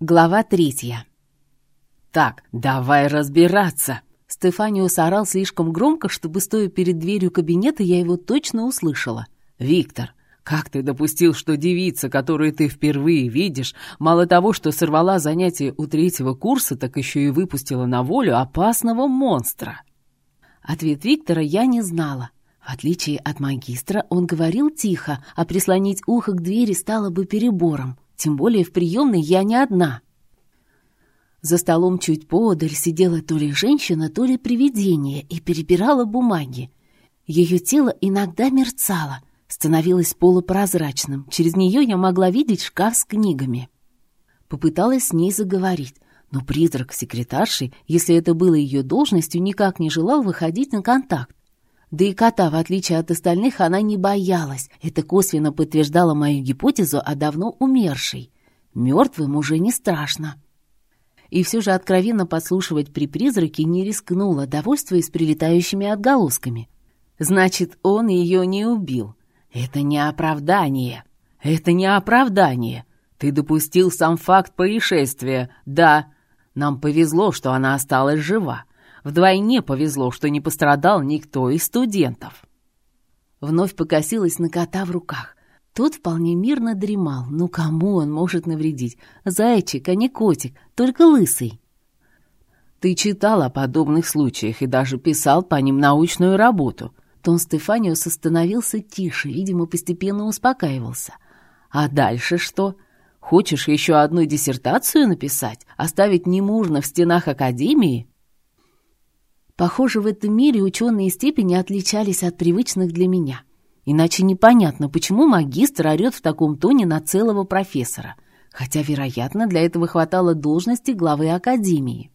Глава третья. «Так, давай разбираться!» Стефаниус орал слишком громко, чтобы, стоя перед дверью кабинета, я его точно услышала. «Виктор, как ты допустил, что девица, которую ты впервые видишь, мало того, что сорвала занятие у третьего курса, так еще и выпустила на волю опасного монстра?» Ответ Виктора я не знала. В отличие от магистра, он говорил тихо, а прислонить ухо к двери стало бы перебором. Тем более в приемной я не одна. За столом чуть поодаль сидела то ли женщина, то ли привидение и перебирала бумаги. Ее тело иногда мерцало, становилось полупрозрачным. Через нее я могла видеть шкаф с книгами. Попыталась с ней заговорить, но призрак секретарши, если это было ее должностью, никак не желал выходить на контакт. Да и кота, в отличие от остальных, она не боялась. Это косвенно подтверждало мою гипотезу о давно умершей. Мертвым уже не страшно. И все же откровенно подслушивать при призраке не рискнула, довольствуясь прилетающими отголосками. Значит, он ее не убил. Это не оправдание. Это не оправдание. Ты допустил сам факт происшествия. Да, нам повезло, что она осталась жива. Вдвойне повезло, что не пострадал никто из студентов. Вновь покосилась на кота в руках. Тот вполне мирно дремал. Ну кому он может навредить? Зайчик, а не котик, только лысый. Ты читал о подобных случаях и даже писал по ним научную работу. Тон Стефаниус остановился тише, видимо, постепенно успокаивался. А дальше что? Хочешь еще одну диссертацию написать? Оставить не нужно в стенах Академии? Похоже, в этом мире ученые степени отличались от привычных для меня. Иначе непонятно, почему магистр орет в таком тоне на целого профессора, хотя, вероятно, для этого хватало должности главы академии.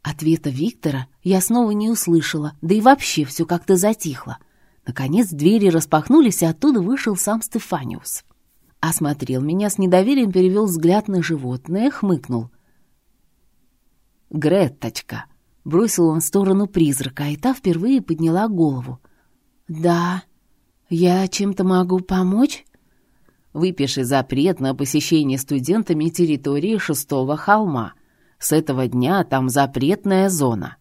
Ответа Виктора я снова не услышала, да и вообще все как-то затихло. Наконец двери распахнулись, и оттуда вышел сам Стефаниус. Осмотрел меня с недоверием, перевел взгляд на животное, хмыкнул. «Гретточка!» Бросил он в сторону призрака, и та впервые подняла голову. «Да, я чем-то могу помочь?» «Выпиши запрет на посещение студентами территории шестого холма. С этого дня там запретная зона».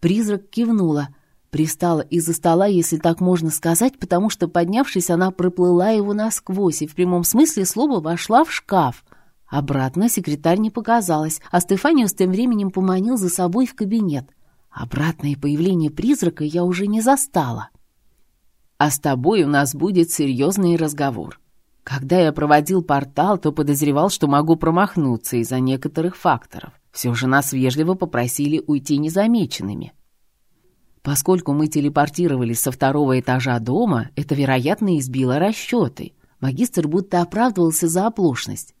Призрак кивнула, пристала из-за стола, если так можно сказать, потому что, поднявшись, она проплыла его насквозь и в прямом смысле слова вошла в шкаф — Обратно секретарь не показалась, а Стефаниус тем временем поманил за собой в кабинет. Обратное появление призрака я уже не застала. «А с тобой у нас будет серьезный разговор. Когда я проводил портал, то подозревал, что могу промахнуться из-за некоторых факторов. Все же нас вежливо попросили уйти незамеченными». Поскольку мы телепортировались со второго этажа дома, это, вероятно, избило расчеты. Магистр будто оправдывался за оплошность.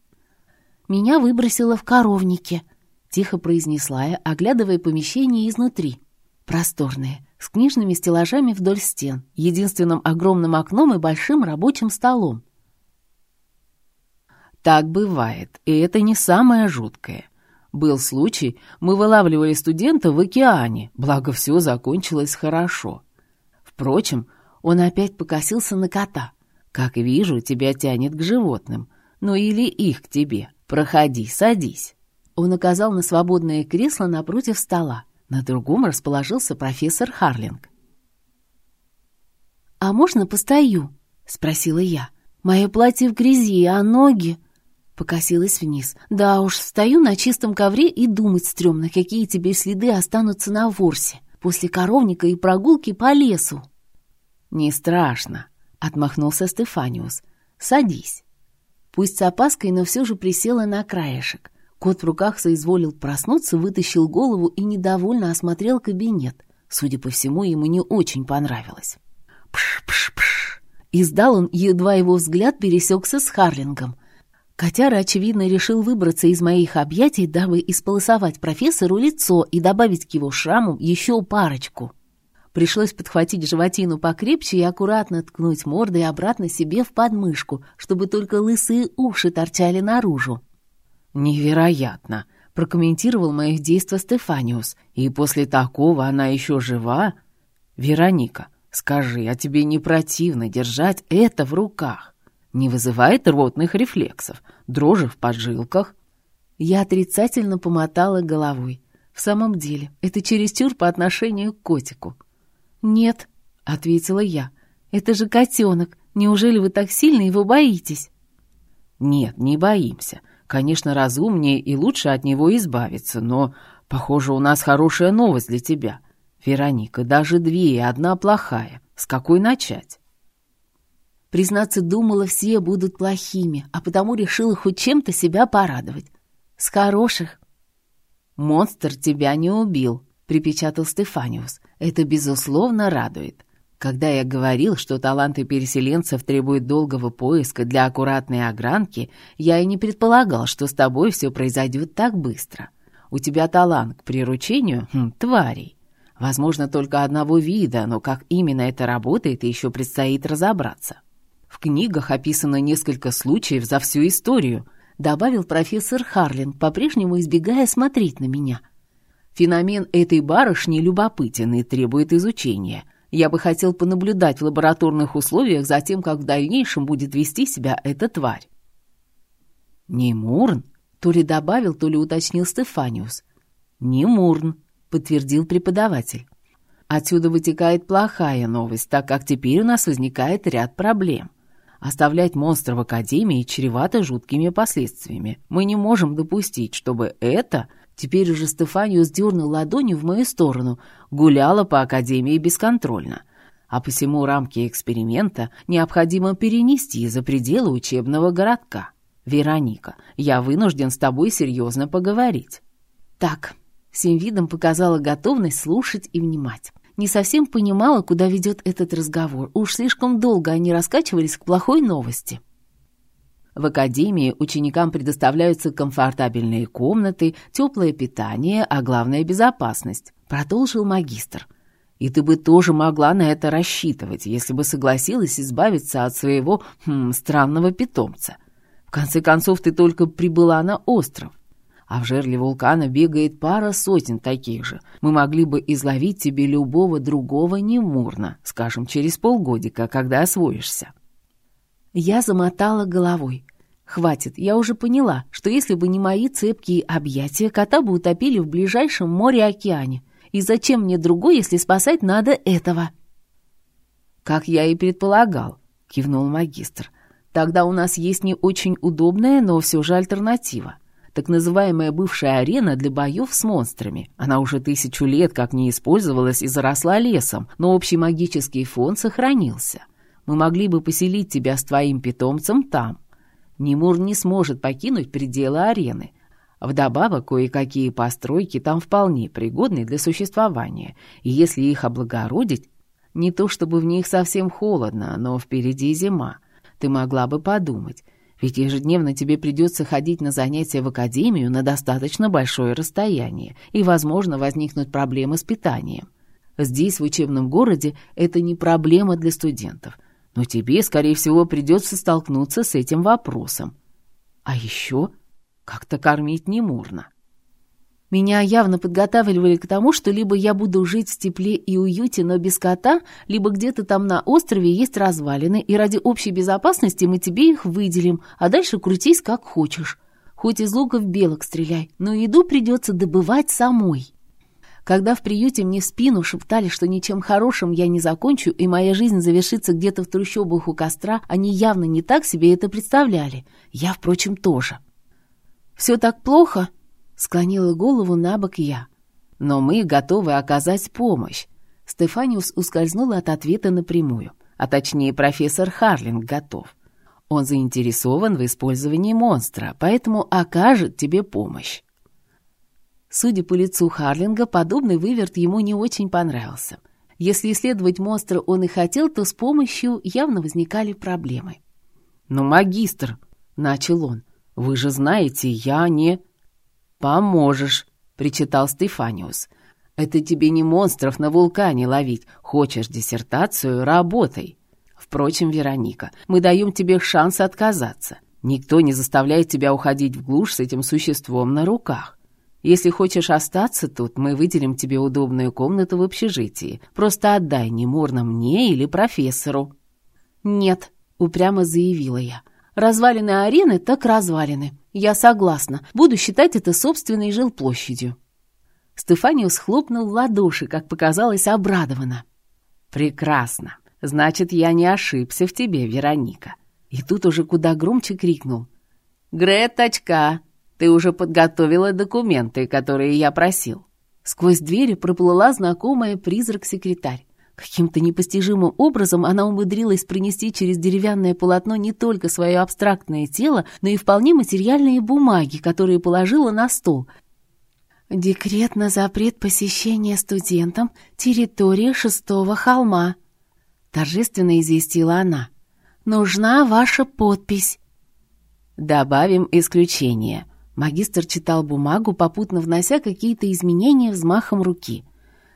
Меня выбросило в коровнике», — тихо произнесла я, оглядывая помещение изнутри. Просторное, с книжными стеллажами вдоль стен, единственным огромным окном и большим рабочим столом. Так бывает, и это не самое жуткое. Был случай, мы вылавливали студента в океане, благо все закончилось хорошо. Впрочем, он опять покосился на кота. Как вижу, тебя тянет к животным, ну или их к тебе. «Проходи, садись». Он указал на свободное кресло напротив стола. На другом расположился профессор Харлинг. «А можно постою?» — спросила я. «Мое платье в грязи, а ноги...» Покосилась вниз. «Да уж, стою на чистом ковре и думать стрёмно, какие тебе следы останутся на ворсе после коровника и прогулки по лесу». «Не страшно», — отмахнулся Стефаниус. «Садись». Пусть с опаской, но все же присела на краешек. Кот в руках соизволил проснуться, вытащил голову и недовольно осмотрел кабинет. Судя по всему, ему не очень понравилось. «Пш-пш-пш!» Издал он, едва его взгляд пересекся с Харлингом. Котяра, очевидно, решил выбраться из моих объятий, дабы исполосовать профессору лицо и добавить к его шраму еще парочку. Пришлось подхватить животину покрепче и аккуратно ткнуть мордой обратно себе в подмышку, чтобы только лысые уши торчали наружу. «Невероятно!» — прокомментировал моих действия Стефаниус. «И после такого она еще жива? Вероника, скажи, а тебе не противно держать это в руках? Не вызывает рвотных рефлексов, дрожи в поджилках?» Я отрицательно помотала головой. В самом деле, это чересчур по отношению к котику. «Нет», — ответила я, — «это же котенок. Неужели вы так сильно его боитесь?» «Нет, не боимся. Конечно, разумнее и лучше от него избавиться, но, похоже, у нас хорошая новость для тебя. Вероника, даже две и одна плохая. С какой начать?» Признаться, думала, все будут плохими, а потому решила хоть чем-то себя порадовать. С хороших. «Монстр тебя не убил», — припечатал Стефаниус. «Это, безусловно, радует. Когда я говорил, что таланты переселенцев требуют долгого поиска для аккуратной огранки, я и не предполагал, что с тобой все произойдет так быстро. У тебя талант к приручению хм, тварей. Возможно, только одного вида, но как именно это работает, еще предстоит разобраться. В книгах описано несколько случаев за всю историю, добавил профессор Харлин, по-прежнему избегая смотреть на меня. Феномен этой барышни любопытен и требует изучения. Я бы хотел понаблюдать в лабораторных условиях за тем, как в дальнейшем будет вести себя эта тварь. «Не Мурн?» — то ли добавил, то ли уточнил Стефаниус. «Не Мурн», — подтвердил преподаватель. Отсюда вытекает плохая новость, так как теперь у нас возникает ряд проблем. Оставлять монстра в Академии чревато жуткими последствиями. Мы не можем допустить, чтобы это Теперь уже Стефанию сдернул ладонью в мою сторону, гуляла по Академии бесконтрольно. А посему рамки эксперимента необходимо перенести за пределы учебного городка. Вероника, я вынужден с тобой серьезно поговорить. Так, всем видом показала готовность слушать и внимать. Не совсем понимала, куда ведет этот разговор. Уж слишком долго они раскачивались к плохой новости. В академии ученикам предоставляются комфортабельные комнаты, теплое питание, а главное – безопасность», – продолжил магистр. «И ты бы тоже могла на это рассчитывать, если бы согласилась избавиться от своего хм, странного питомца. В конце концов, ты только прибыла на остров. А в жерле вулкана бегает пара сотен таких же. Мы могли бы изловить тебе любого другого немурно, скажем, через полгодика, когда освоишься». Я замотала головой. Хватит, я уже поняла, что если бы не мои цепкие объятия, кота бы утопили в ближайшем море-океане. И зачем мне другой, если спасать надо этого? Как я и предполагал, кивнул магистр. Тогда у нас есть не очень удобная, но все же альтернатива. Так называемая бывшая арена для боев с монстрами. Она уже тысячу лет как не использовалась и заросла лесом, но общий магический фон сохранился. Мы могли бы поселить тебя с твоим питомцем там. Немур не сможет покинуть пределы арены. Вдобавок, кое-какие постройки там вполне пригодны для существования, и если их облагородить, не то чтобы в них совсем холодно, но впереди зима, ты могла бы подумать, ведь ежедневно тебе придется ходить на занятия в академию на достаточно большое расстояние, и, возможно, возникнут проблемы с питанием. Здесь, в учебном городе, это не проблема для студентов – но тебе, скорее всего, придется столкнуться с этим вопросом. А еще как-то кормить не мурно. Меня явно подготавливали к тому, что либо я буду жить в тепле и уюте, но без кота, либо где-то там на острове есть развалины, и ради общей безопасности мы тебе их выделим, а дальше крутись как хочешь. Хоть из луков белок стреляй, но еду придется добывать самой. Когда в приюте мне в спину шептали, что ничем хорошим я не закончу, и моя жизнь завершится где-то в трущобах у костра, они явно не так себе это представляли. Я, впрочем, тоже. «Все так плохо?» — склонила голову на бок я. «Но мы готовы оказать помощь». Стефаниус ускользнул от ответа напрямую. А точнее, профессор Харлинг готов. Он заинтересован в использовании монстра, поэтому окажет тебе помощь. Судя по лицу Харлинга, подобный выверт ему не очень понравился. Если исследовать монстра он и хотел, то с помощью явно возникали проблемы. «Но, магистр», — начал он, — «вы же знаете, я не...» «Поможешь», — причитал Стефаниус. «Это тебе не монстров на вулкане ловить. Хочешь диссертацию — работай. Впрочем, Вероника, мы даем тебе шанс отказаться. Никто не заставляет тебя уходить в глушь с этим существом на руках. Если хочешь остаться тут, мы выделим тебе удобную комнату в общежитии. Просто отдай Немурно мне или профессору». «Нет», — упрямо заявила я. «Развалины арены так развалины. «Я согласна. Буду считать это собственной жилплощадью». Стефаниус хлопнул в ладоши, как показалось, обрадованно. «Прекрасно. Значит, я не ошибся в тебе, Вероника». И тут уже куда громче крикнул. «Греточка, ты уже подготовила документы, которые я просил». Сквозь двери проплыла знакомая призрак-секретарь. Каким-то непостижимым образом она умудрилась принести через деревянное полотно не только свое абстрактное тело, но и вполне материальные бумаги, которые положила на стол. «Декрет на запрет посещения студентам территории шестого холма», — торжественно известила она. «Нужна ваша подпись». «Добавим исключение». Магистр читал бумагу, попутно внося какие-то изменения взмахом руки —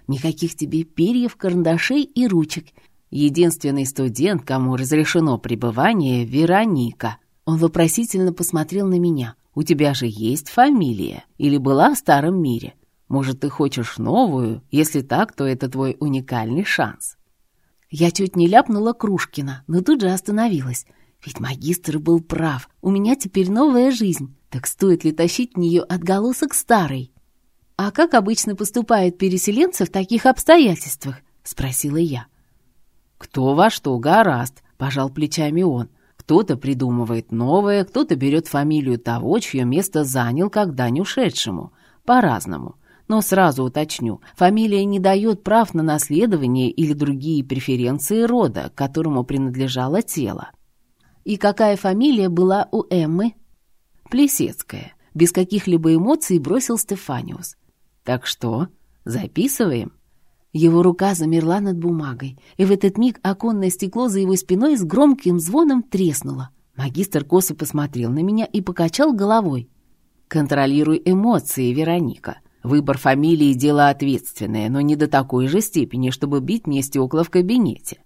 Никаких тебе перьев, карандашей и ручек. Единственный студент, кому разрешено пребывание, Вероника. Он вопросительно посмотрел на меня. У тебя же есть фамилия? Или была в старом мире? Может, ты хочешь новую? Если так, то это твой уникальный шанс. Я чуть не ляпнула Крушкина, но тут же остановилась. Ведь магистр был прав. У меня теперь новая жизнь. Так стоит ли тащить в нее отголосок старой? «А как обычно поступают переселенцы в таких обстоятельствах?» — спросила я. «Кто во что гораст», — пожал плечами он. «Кто-то придумывает новое, кто-то берет фамилию того, чье место занял когда не ушедшему. По-разному. Но сразу уточню, фамилия не дает прав на наследование или другие преференции рода, которому принадлежало тело». «И какая фамилия была у Эммы?» «Плесецкая», без каких-либо эмоций бросил Стефаниус. Так что, записываем?» Его рука замерла над бумагой, и в этот миг оконное стекло за его спиной с громким звоном треснуло. Магистр косо посмотрел на меня и покачал головой. «Контролируй эмоции, Вероника. Выбор фамилии — дело ответственное, но не до такой же степени, чтобы бить мне стекла в кабинете.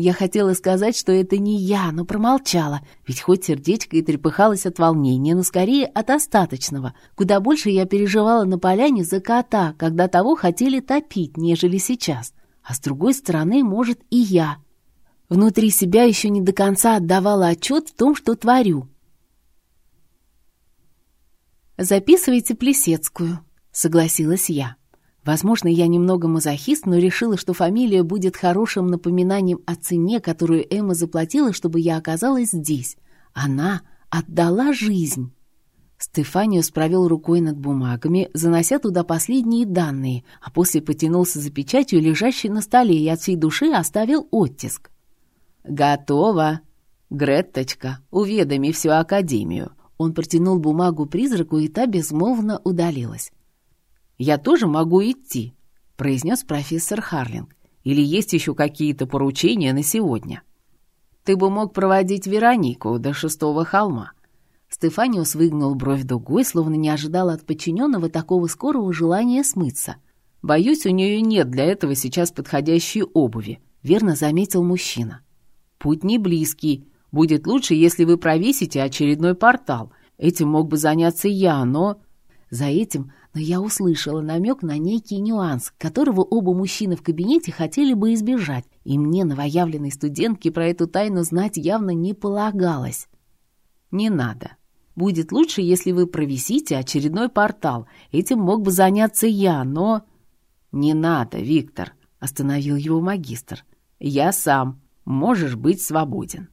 Я хотела сказать, что это не я, но промолчала, ведь хоть сердечко и трепыхалось от волнения, но скорее от остаточного. Куда больше я переживала на поляне за кота, когда того хотели топить, нежели сейчас. А с другой стороны, может, и я. Внутри себя еще не до конца отдавала отчет в том, что творю. «Записывайте Плесецкую», — согласилась я. Возможно, я немного мазохист, но решила, что фамилия будет хорошим напоминанием о цене, которую Эмма заплатила, чтобы я оказалась здесь. Она отдала жизнь. Стефаниус провел рукой над бумагами, занося туда последние данные, а после потянулся за печатью, лежащей на столе, и от всей души оставил оттиск. «Готово! Гретточка, уведоми всю Академию!» Он протянул бумагу призраку, и та безмолвно удалилась. «Я тоже могу идти», — произнес профессор Харлинг. «Или есть еще какие-то поручения на сегодня?» «Ты бы мог проводить Веронику до шестого холма». Стефаниус выгнул бровь дугой, словно не ожидал от подчиненного такого скорого желания смыться. «Боюсь, у нее нет для этого сейчас подходящей обуви», — верно заметил мужчина. «Путь не близкий. Будет лучше, если вы провесите очередной портал. Этим мог бы заняться я, но...» За этим но я услышала намек на некий нюанс, которого оба мужчины в кабинете хотели бы избежать, и мне, новоявленной студентке, про эту тайну знать явно не полагалось. «Не надо. Будет лучше, если вы провисите очередной портал. Этим мог бы заняться я, но...» «Не надо, Виктор», — остановил его магистр. «Я сам. Можешь быть свободен».